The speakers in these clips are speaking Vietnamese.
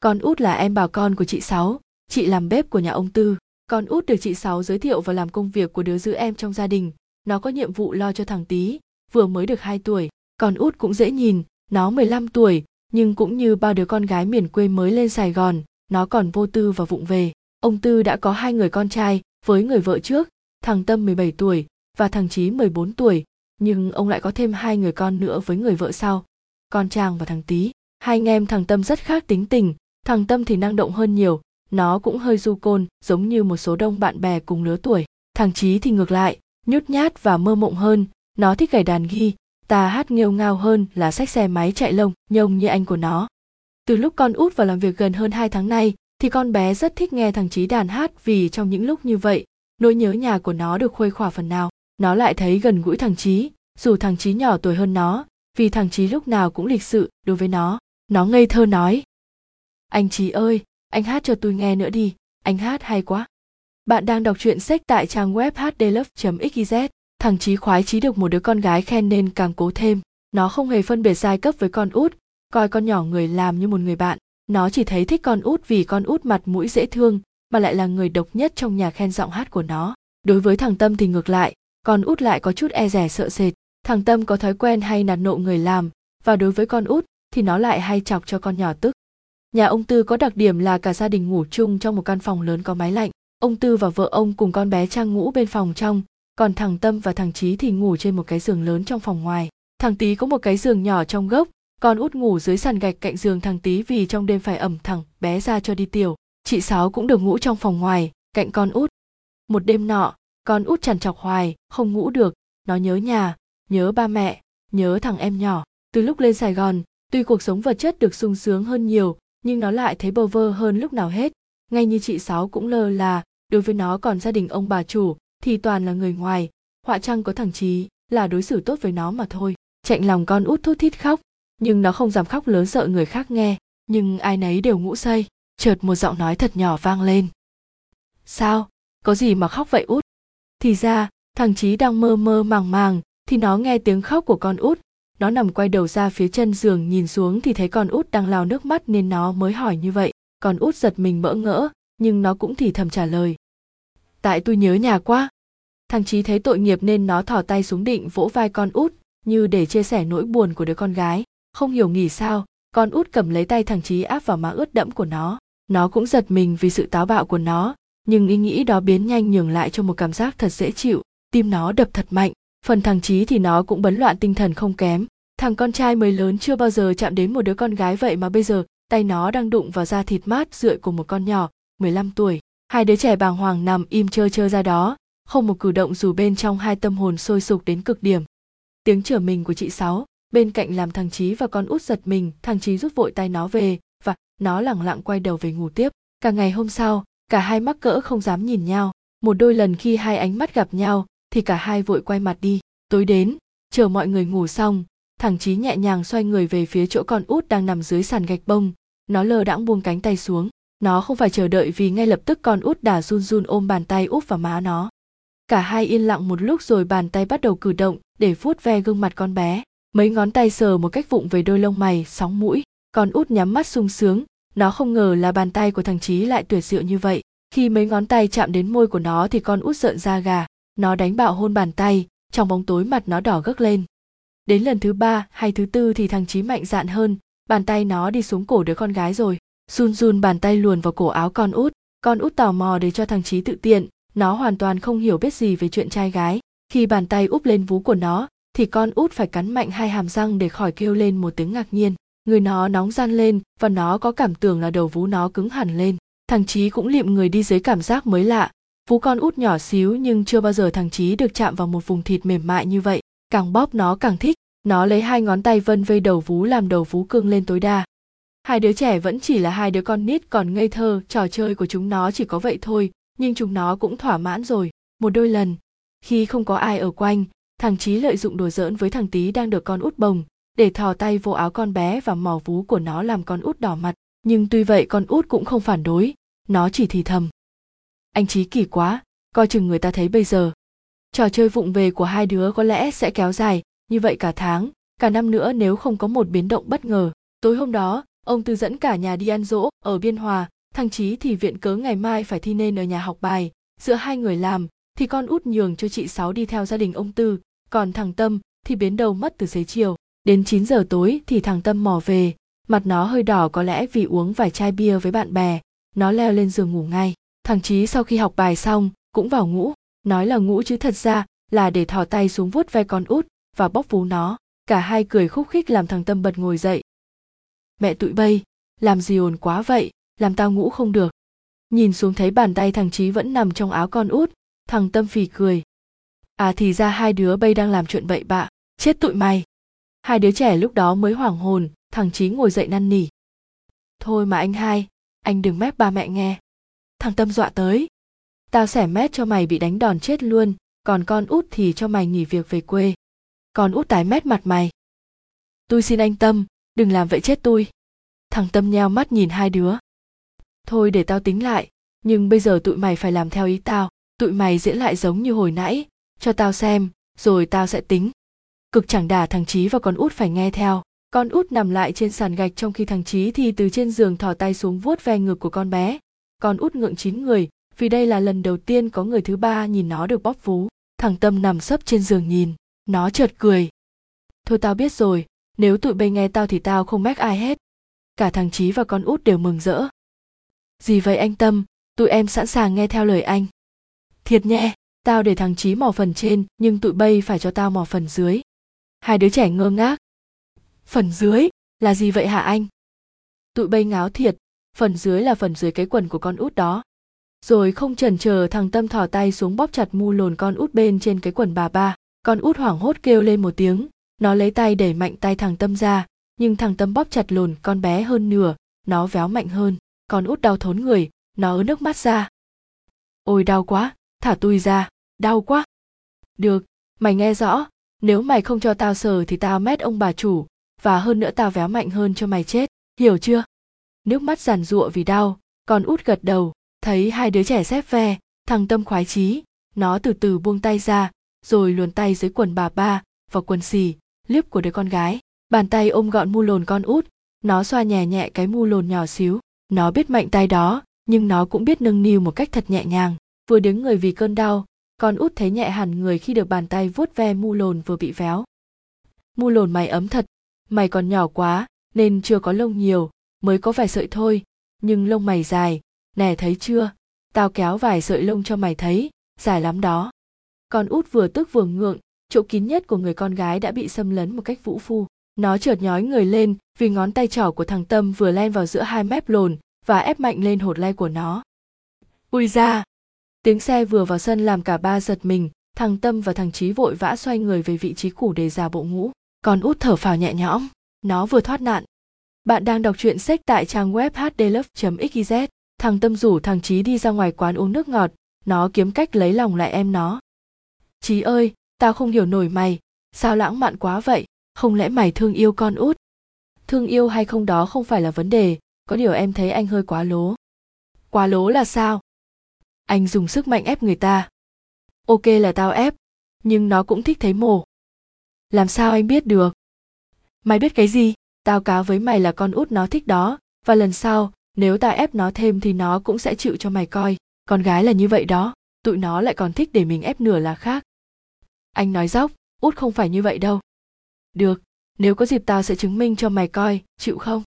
con út là em bảo con của chị sáu chị làm bếp của nhà ông tư con út được chị sáu giới thiệu vào làm công việc của đứa giữ em trong gia đình nó có nhiệm vụ lo cho thằng tí vừa mới được 2 tuổi con út cũng dễ nhìn nó 15 tuổi nhưng cũng như bao đứa con gái miền quê mới lên Sài Gòn, nó còn vô tư và vụng về. Ông Tư đã có hai người con trai với người vợ trước, thằng Tâm 17 tuổi và thằng Chí 14 tuổi, nhưng ông lại có thêm hai người con nữa với người vợ sau, con Trang và thằng Tý. Hai anh em thằng Tâm rất khác tính tình, thằng Tâm thì năng động hơn nhiều, nó cũng hơi du côn giống như một số đông bạn bè cùng lứa tuổi. Thằng Chí thì ngược lại, nhút nhát và mơ mộng hơn, nó thích gảy đàn ghi, ta hát nghêu ngao hơn là xách xe máy chạy lông nhông như anh của nó. Từ lúc con út vào làm việc gần hơn 2 tháng nay, thì con bé rất thích nghe thằng Chí đàn hát vì trong những lúc như vậy, nỗi nhớ nhà của nó được khuây khỏa phần nào. Nó lại thấy gần gũi thằng Chí, dù thằng Chí nhỏ tuổi hơn nó, vì thằng Chí lúc nào cũng lịch sự đối với nó. Nó ngây thơ nói. Anh Chí ơi, anh hát cho tôi nghe nữa đi, anh hát hay quá. Bạn đang đọc truyện sách tại trang web hdlove.xyz thằng chí khoái chí được một đứa con gái khen nên càng cố thêm. Nó không hề phân biệt giai cấp với con út coi con nhỏ người làm như một người bạn. Nó chỉ thấy thích con út vì con út mặt mũi dễ thương mà lại là người độc nhất trong nhà khen giọng hát của nó. Đối với thằng tâm thì ngược lại con út lại có chút e rẻ sợ sệt. Thằng tâm có thói quen hay nạt nộ người làm và đối với con út thì nó lại hay chọc cho con nhỏ tức nhà ông tư có đặc điểm là cả gia đình ngủ chung trong một căn phòng lớn có máy lạnh ông tư và vợ ông cùng con bé trang ngủ bên phòng trong còn thằng Tâm và thằng Chí thì ngủ trên một cái giường lớn trong phòng ngoài. Thằng Tý có một cái giường nhỏ trong gốc, con út ngủ dưới sàn gạch cạnh giường thằng Tý vì trong đêm phải ẩm thẳng bé ra cho đi tiểu. Chị Sáu cũng được ngủ trong phòng ngoài, cạnh con út. Một đêm nọ, con út chằn chọc hoài, không ngủ được, nó nhớ nhà, nhớ ba mẹ, nhớ thằng em nhỏ. Từ lúc lên Sài Gòn, tuy cuộc sống vật chất được sung sướng hơn nhiều, nhưng nó lại thấy bơ vơ hơn lúc nào hết. Ngay như chị Sáu cũng lơ là, đối với nó còn gia đình ông bà chủ, thì toàn là người ngoài. Họa chăng có thằng trí là đối xử tốt với nó mà thôi. Chạnh lòng con út thút thít khóc nhưng nó không dám khóc lớn sợ người khác nghe. Nhưng ai nấy đều ngủ say chợt một giọng nói thật nhỏ vang lên. Sao? Có gì mà khóc vậy út? Thì ra thằng trí đang mơ mơ màng màng thì nó nghe tiếng khóc của con út nó nằm quay đầu ra phía chân giường, nhìn xuống thì thấy con út đang lao nước mắt nên nó mới hỏi như vậy. Con út giật mình bỡ ngỡ, nhưng nó cũng thì thầm trả lời. Tại tôi nhớ nhà quá. Thằng chí thấy tội nghiệp nên nó thỏ tay xuống định vỗ vai con út, như để chia sẻ nỗi buồn của đứa con gái. Không hiểu nghỉ sao, con út cầm lấy tay thằng chí áp vào má ướt đẫm của nó. Nó cũng giật mình vì sự táo bạo của nó, nhưng ý nghĩ đó biến nhanh nhường lại cho một cảm giác thật dễ chịu. Tim nó đập thật mạnh phần thằng chí thì nó cũng bấn loạn tinh thần không kém. Thằng con trai mới lớn chưa bao giờ chạm đến một đứa con gái vậy mà bây giờ, tay nó đang đụng vào da thịt mát rượi của một con nhỏ 15 tuổi. Hai đứa trẻ bàng hoàng nằm im chơi chơi ra đó, không một cử động dù bên trong hai tâm hồn sôi sục đến cực điểm. Tiếng chở mình của chị sáu, bên cạnh làm thằng trí và con út giật mình, thằng trí rút vội tay nó về và nó lẳng lặng quay đầu về ngủ tiếp. Cả ngày hôm sau, cả hai mắc cỡ không dám nhìn nhau. Một đôi lần khi hai ánh mắt gặp nhau thì cả hai vội quay mặt đi. Tối đến, chờ mọi người ngủ xong, thằng trí nhẹ nhàng xoay người về phía chỗ con út đang nằm dưới sàn gạch bông. Nó lơ đãng buông cánh tay xuống. Nó không phải chờ đợi vì ngay lập tức con út đà run run ôm bàn tay úp vào má nó. Cả hai yên lặng một lúc rồi bàn tay bắt đầu cử động để vuốt ve gương mặt con bé. Mấy ngón tay sờ một cách vụng về đôi lông mày, sóng mũi. Con út nhắm mắt sung sướng. Nó không ngờ là bàn tay của thằng trí lại tuyệt diệu như vậy. Khi mấy ngón tay chạm đến môi của nó thì con út giận ra gà nó đánh bạo hôn bàn tay, trong bóng tối mặt nó đỏ gấc lên. Đến lần thứ ba hay thứ tư thì thằng trí mạnh dạn hơn, bàn tay nó đi xuống cổ đứa con gái rồi. Run run bàn tay luồn vào cổ áo con út con út tò mò để cho thằng trí tự tiện. Nó hoàn toàn không hiểu biết gì về chuyện trai gái. Khi bàn tay úp lên vú của nó, thì con út phải cắn mạnh hai hàm răng để khỏi kêu lên một tiếng ngạc nhiên. Người nó nóng gian lên và nó có cảm tưởng là đầu vú nó cứng hẳn lên. Thằng chí cũng liệm người đi dưới cảm giác mới lạ vú con út nhỏ xíu nhưng chưa bao giờ thằng chí được chạm vào một vùng thịt mềm mại như vậy. Càng bóp nó càng thích. Nó lấy hai ngón tay vân vây đầu vú làm đầu vú cương lên tối đa. Hai đứa trẻ vẫn chỉ là hai đứa con nít còn ngây thơ, trò chơi của chúng nó chỉ có vậy thôi, nhưng chúng nó cũng thỏa mãn rồi. Một đôi lần, khi không có ai ở quanh, thằng chí lợi dụng đùa giỡn với thằng tí đang được con út bồng, để thò tay vô áo con bé và mò vú của nó làm con út đỏ mặt. Nhưng tuy vậy con út cũng không phản đối, nó chỉ thì thầm anh trí kỳ quá, coi chừng người ta thấy bây giờ. Trò chơi vụng về của hai đứa có lẽ sẽ kéo dài, như vậy cả tháng, cả năm nữa nếu không có một biến động bất ngờ. Tối hôm đó, ông tư dẫn cả nhà đi ăn dỗ ở biên hòa, thằng trí thì viện cớ ngày mai phải thi nên ở nhà học bài. Giữa hai người làm, thì con út nhường cho chị sáu đi theo gia đình ông tư, còn thằng tâm thì biến đầu mất từ xế chiều. Đến 9 giờ tối thì thằng tâm mò về. Mặt nó hơi đỏ có lẽ vì uống vài chai bia với bạn bè. Nó leo lên giường ngủ ngay thằng chí sau khi học bài xong, cũng vào ngũ, nói là ngũ chứ thật ra là để thò tay xuống vuốt ve con út và bóp vú nó, cả hai cười khúc khích làm thằng tâm bật ngồi dậy. Mẹ tụi bây làm gì ồn quá vậy, làm tao ngủ không được. Nhìn xuống thấy bàn tay thằng chí vẫn nằm trong áo con út, thằng tâm phì cười. À thì ra hai đứa bây đang làm chuyện bậy bạ, chết tụi mày. Hai đứa trẻ lúc đó mới hoảng hồn, thằng chí ngồi dậy năn nỉ. Thôi mà anh hai, anh đừng mép ba mẹ nghe thằng tâm dọa tới. Tao xẻ mét cho mày bị đánh đòn chết luôn, còn con út thì cho mày nghỉ việc về quê. Con út tái mét mặt mày. Tôi xin anh tâm, đừng làm vậy chết tôi. Thằng tâm nheo mắt nhìn hai đứa. Thôi để tao tính lại, nhưng bây giờ tụi mày phải làm theo ý tao. Tụi mày diễn lại giống như hồi nãy. Cho tao xem, rồi tao sẽ tính. Cực chẳng đà thằng chí và con út phải nghe theo. Con út nằm lại trên sàn gạch trong khi thằng chí thì từ trên giường thò tay xuống vuốt ve ngực của con bé con út ngượng chín người, vì đây là lần đầu tiên có người thứ ba nhìn nó được bóp vú. Thằng tâm nằm sấp trên giường nhìn, nó chợt cười. Thôi tao biết rồi, nếu tụi bay nghe tao thì tao không mách ai hết. Cả thằng chí và con út đều mừng rỡ. Gì vậy anh tâm, tụi em sẵn sàng nghe theo lời anh. Thiệt nhẹ, tao để thằng chí mò phần trên, nhưng tụi bay phải cho tao mò phần dưới. Hai đứa trẻ ngơ ngác. Phần dưới, là gì vậy hả anh? Tụi bay ngáo thiệt phần dưới là phần dưới cái quần của con út đó. Rồi không chần chờ thằng tâm thò tay xuống bóp chặt mu lồn con út bên trên cái quần bà ba. Con út hoảng hốt kêu lên một tiếng. Nó lấy tay đẩy mạnh tay thằng tâm ra, nhưng thằng tâm bóp chặt lồn con bé hơn nửa, nó véo mạnh hơn. Con út đau thốn người, nó ứa nước mắt ra. Ôi, đau quá, thả tôi ra, đau quá. Được, mày nghe rõ, nếu mày không cho tao sờ thì tao mét ông bà chủ, và hơn nữa tao véo mạnh hơn cho mày chết, hiểu chưa? Nước mắt giàn giụa vì đau con út gật đầu, thấy hai đứa trẻ xếp ve, thằng tâm khoái chí, nó từ từ buông tay ra, rồi luồn tay dưới quần bà ba vào quần xì liếp của đứa con gái. Bàn tay ôm gọn mu lồn con út, nó xoa nhẹ nhẹ cái mu lồn nhỏ xíu. Nó biết mạnh tay đó, nhưng nó cũng biết nâng niu một cách thật nhẹ nhàng. Vừa đứng người vì cơn đau, con út thấy nhẹ hẳn người khi được bàn tay vuốt ve mu lồn vừa bị véo. Mu lồn mày ấm thật, mày còn nhỏ quá, nên chưa có lông nhiều mới có vài sợi thôi, nhưng lông mày dài. Nè, thấy chưa? Tao kéo vài sợi lông cho mày thấy, dài lắm đó. Con út vừa tức vừa ngượng, chỗ kín nhất của người con gái đã bị xâm lấn một cách vũ phu. Nó chợt nhói người lên, vì ngón tay trỏ của thằng tâm vừa len vào giữa hai mép lồn và ép mạnh lên hột lai của nó. Ui ra tiếng xe vừa vào sân làm cả ba giật mình. Thằng tâm và thằng trí vội vã xoay người về vị trí cũ để ra bộ ngũ. Còn út thở phào nhẹ nhõm. Nó vừa thoát nạn bạn đang đọc truyện sách tại trang web hdlove.xyz thằng tâm rủ thằng Chí đi ra ngoài quán uống nước ngọt. Nó kiếm cách lấy lòng lại em nó. Chí ơi, tao không hiểu nổi mày. Sao lãng mạn quá vậy? Không lẽ mày thương yêu con út? Thương yêu hay không đó không phải là vấn đề. Có điều em thấy anh hơi quá lố. Quá lố là sao? Anh dùng sức mạnh ép người ta. Ok là tao ép, nhưng nó cũng thích thấy mồ. Làm sao anh biết được? Mày biết cái gì? Tao cá với mày là con út nó thích đó, và lần sau, nếu tao ép nó thêm thì nó cũng sẽ chịu cho mày coi. Con gái là như vậy đó, tụi nó lại còn thích để mình ép nửa là khác. Anh nói dốc, út không phải như vậy đâu. Được, nếu có dịp tao sẽ chứng minh cho mày coi, chịu không?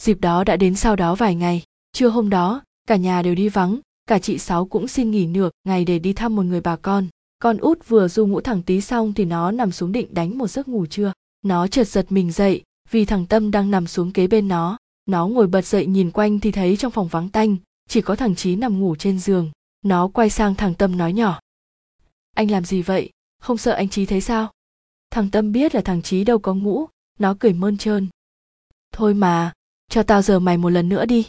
Dịp đó đã đến sau đó vài ngày. Trưa hôm đó, cả nhà đều đi vắng, cả chị sáu cũng xin nghỉ nửa ngày để đi thăm một người bà con. Con út vừa du ngũ thẳng tí xong thì nó nằm xuống định đánh một giấc ngủ trưa. Nó chợt giật mình dậy vì thằng tâm đang nằm xuống kế bên nó. Nó ngồi bật dậy nhìn quanh thì thấy trong phòng vắng tanh, chỉ có thằng chí nằm ngủ trên giường. Nó quay sang thằng tâm nói nhỏ. Anh làm gì vậy? Không sợ anh chí thấy sao? Thằng tâm biết là thằng chí đâu có ngủ. Nó cười mơn trơn. Thôi mà, cho tao giờ mày một lần nữa đi.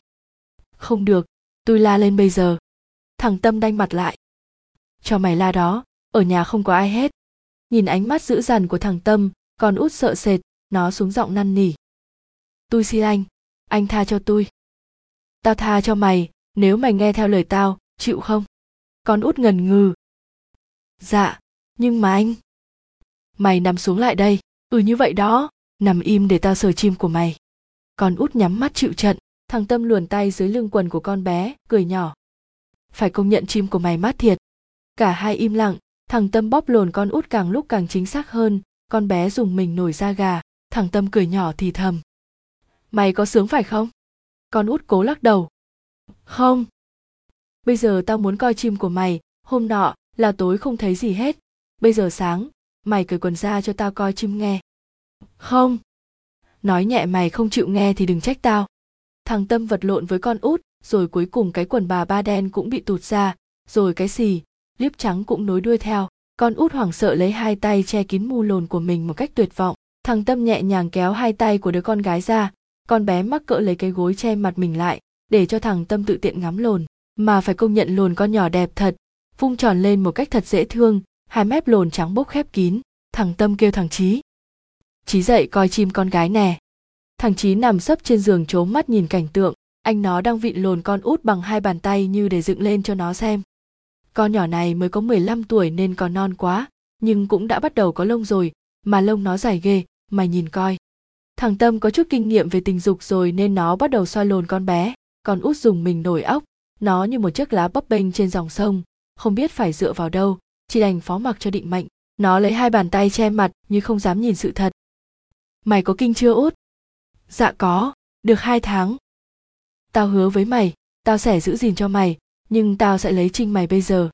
Không được, tôi la lên bây giờ. Thằng tâm đanh mặt lại. Cho mày la đó, ở nhà không có ai hết. Nhìn ánh mắt dữ dằn của thằng tâm con út sợ sệt nó xuống giọng năn nỉ. Tôi xin anh anh tha cho tôi. Tao tha cho mày, nếu mày nghe theo lời tao, chịu không? Con út ngần ngừ. Dạ nhưng mà anh. Mày nằm xuống lại đây. Ừ như vậy đó, nằm im để tao sờ chim của mày. Con út nhắm mắt chịu trận, thằng tâm luồn tay dưới lưng quần của con bé, cười nhỏ. Phải công nhận chim của mày mát thiệt. Cả hai im lặng, thằng tâm bóp lồn con út càng lúc càng chính xác hơn, con bé dùng mình nổi da gà thằng tâm cười nhỏ thì thầm. Mày có sướng phải không? Con út cố lắc đầu. Không. Bây giờ tao muốn coi chim của mày. Hôm nọ là tối không thấy gì hết. Bây giờ sáng, mày cởi quần ra cho tao coi chim nghe. Không. Nói nhẹ mày không chịu nghe thì đừng trách tao. Thằng tâm vật lộn với con út, rồi cuối cùng cái quần bà ba đen cũng bị tụt ra. Rồi cái xì, liếp trắng cũng nối đuôi theo. Con út hoảng sợ lấy hai tay che kín mu lồn của mình một cách tuyệt vọng thằng tâm nhẹ nhàng kéo hai tay của đứa con gái ra. Con bé mắc cỡ lấy cái gối che mặt mình lại, để cho thằng tâm tự tiện ngắm lồn. Mà phải công nhận lồn con nhỏ đẹp thật, vung tròn lên một cách thật dễ thương, hai mép lồn trắng bốc khép kín. Thằng tâm kêu thằng chí. Chí dậy, coi chim con gái nè. Thằng chí nằm sấp trên giường trố mắt nhìn cảnh tượng. Anh nó đang vịn lồn con út bằng hai bàn tay như để dựng lên cho nó xem. Con nhỏ này mới có 15 tuổi nên còn non quá, nhưng cũng đã bắt đầu có lông rồi, mà lông nó dài ghê mày nhìn coi. Thằng tâm có chút kinh nghiệm về tình dục rồi nên nó bắt đầu xoa lồn con bé, còn út dùng mình nổi óc. Nó như một chiếc lá bấp bênh trên dòng sông, không biết phải dựa vào đâu, chỉ đành phó mặc cho định mệnh. Nó lấy hai bàn tay che mặt như không dám nhìn sự thật. Mày có kinh chưa út? Dạ có, được hai tháng. Tao hứa với mày, tao sẽ giữ gìn cho mày, nhưng tao sẽ lấy trinh mày bây giờ.